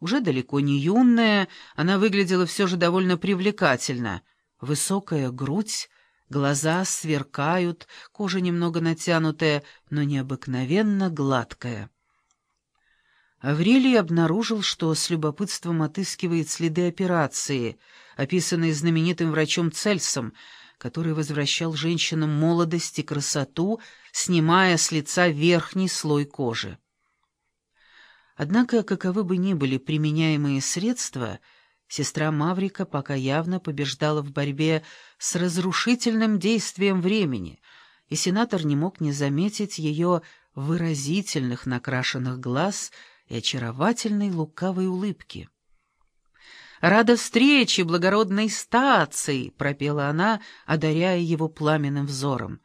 Уже далеко не юная, она выглядела все же довольно привлекательно. Высокая грудь, глаза сверкают, кожа немного натянутая, но необыкновенно гладкая. Аврелий обнаружил, что с любопытством отыскивает следы операции, описанные знаменитым врачом Цельсом, который возвращал женщинам молодость и красоту, снимая с лица верхний слой кожи. Однако, каковы бы ни были применяемые средства, сестра Маврика пока явно побеждала в борьбе с разрушительным действием времени, и сенатор не мог не заметить ее выразительных накрашенных глаз и очаровательной лукавой улыбки. «Рада встрече, благородной стации!» — пропела она, одаряя его пламенным взором.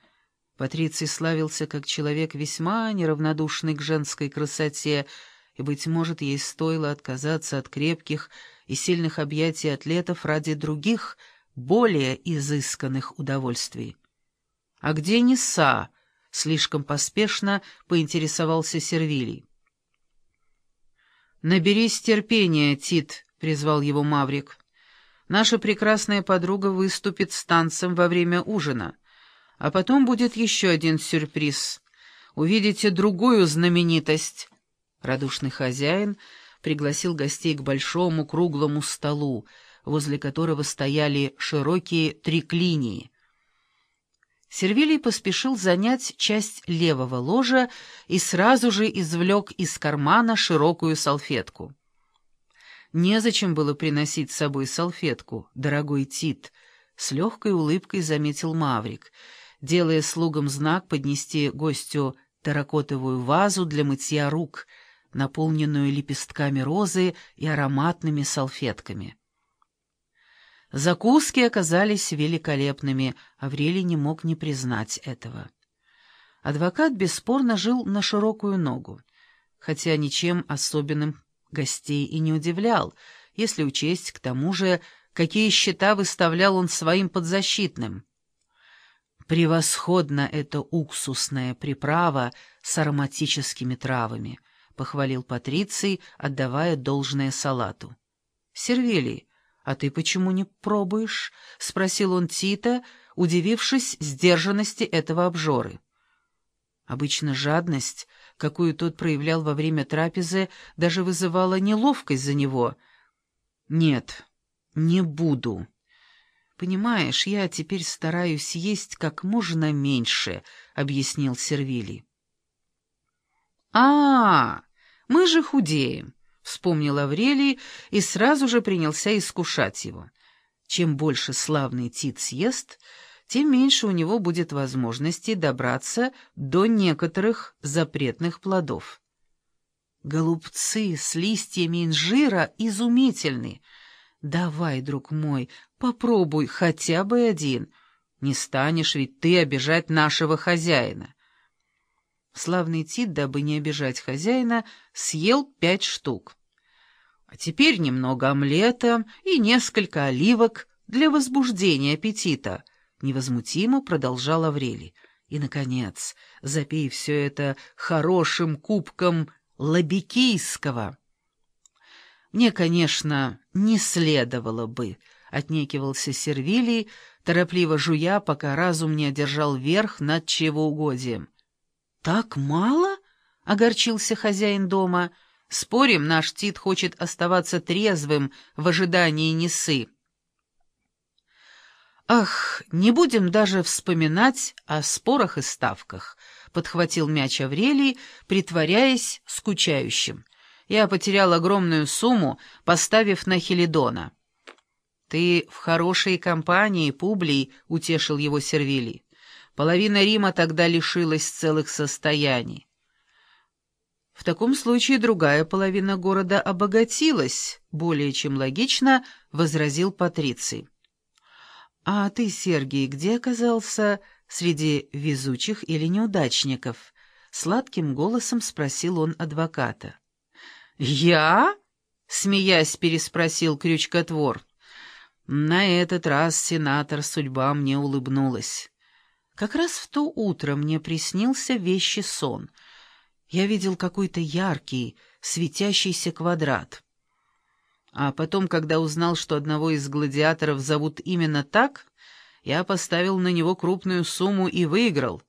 Патриций славился как человек весьма неравнодушный к женской красоте, и, быть может, ей стоило отказаться от крепких и сильных объятий атлетов ради других, более изысканных удовольствий. «А где Ниса?» — слишком поспешно поинтересовался Сервилий. «Наберись терпения, Тит», — призвал его Маврик. «Наша прекрасная подруга выступит с танцем во время ужина, а потом будет еще один сюрприз. Увидите другую знаменитость». Радушный хозяин пригласил гостей к большому круглому столу, возле которого стояли широкие триклинии. Сервилий поспешил занять часть левого ложа и сразу же извлек из кармана широкую салфетку. Незачем было приносить с собой салфетку, дорогой Тит, — с легкой улыбкой заметил Маврик, делая слугам знак поднести гостю терракотовую вазу для мытья рук — наполненную лепестками розы и ароматными салфетками. Закуски оказались великолепными, Аврелий не мог не признать этого. Адвокат бесспорно жил на широкую ногу, хотя ничем особенным гостей и не удивлял, если учесть к тому же, какие счета выставлял он своим подзащитным. Превосходно это уксусная приправа с ароматическими травами —— похвалил Патриций, отдавая должное салату. «Сервелий, а ты почему не пробуешь?» — спросил он Тита, удивившись сдержанности этого обжоры. Обычно жадность, какую тот проявлял во время трапезы, даже вызывала неловкость за него. «Нет, не буду. Понимаешь, я теперь стараюсь есть как можно меньше», — объяснил Сервилий а, мы же худеем», — вспомнил Аврелий и сразу же принялся искушать его. Чем больше славный Тит съест, тем меньше у него будет возможности добраться до некоторых запретных плодов. Голубцы с листьями инжира изумительны. Давай, друг мой, попробуй хотя бы один. Не станешь ведь ты обижать нашего хозяина. Славный Тит, дабы не обижать хозяина, съел пять штук. А теперь немного омлета и несколько оливок для возбуждения аппетита, — невозмутимо продолжал Аврелий. И, наконец, запей все это хорошим кубком лабикийского. Мне, конечно, не следовало бы, — отнекивался Сервилий, торопливо жуя, пока разум не одержал верх над чревоугодием. «Так мало?» — огорчился хозяин дома. «Спорим, наш Тит хочет оставаться трезвым в ожидании Несы». «Ах, не будем даже вспоминать о спорах и ставках», — подхватил мяч Аврелий, притворяясь скучающим. «Я потерял огромную сумму, поставив на Хелидона». «Ты в хорошей компании, Публий», — утешил его Сервилий. Половина Рима тогда лишилась целых состояний. В таком случае другая половина города обогатилась, более чем логично, — возразил Патриций. «А ты, Сергий, где оказался среди везучих или неудачников?» — сладким голосом спросил он адвоката. «Я?» — смеясь переспросил крючкотвор. На этот раз сенатор судьба мне улыбнулась. Как раз в то утро мне приснился вещий сон. Я видел какой-то яркий, светящийся квадрат. А потом, когда узнал, что одного из гладиаторов зовут именно так, я поставил на него крупную сумму и выиграл.